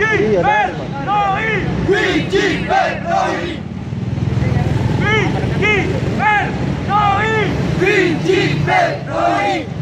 Fernoi! Vicky Fernoi! Vicky Fernoi!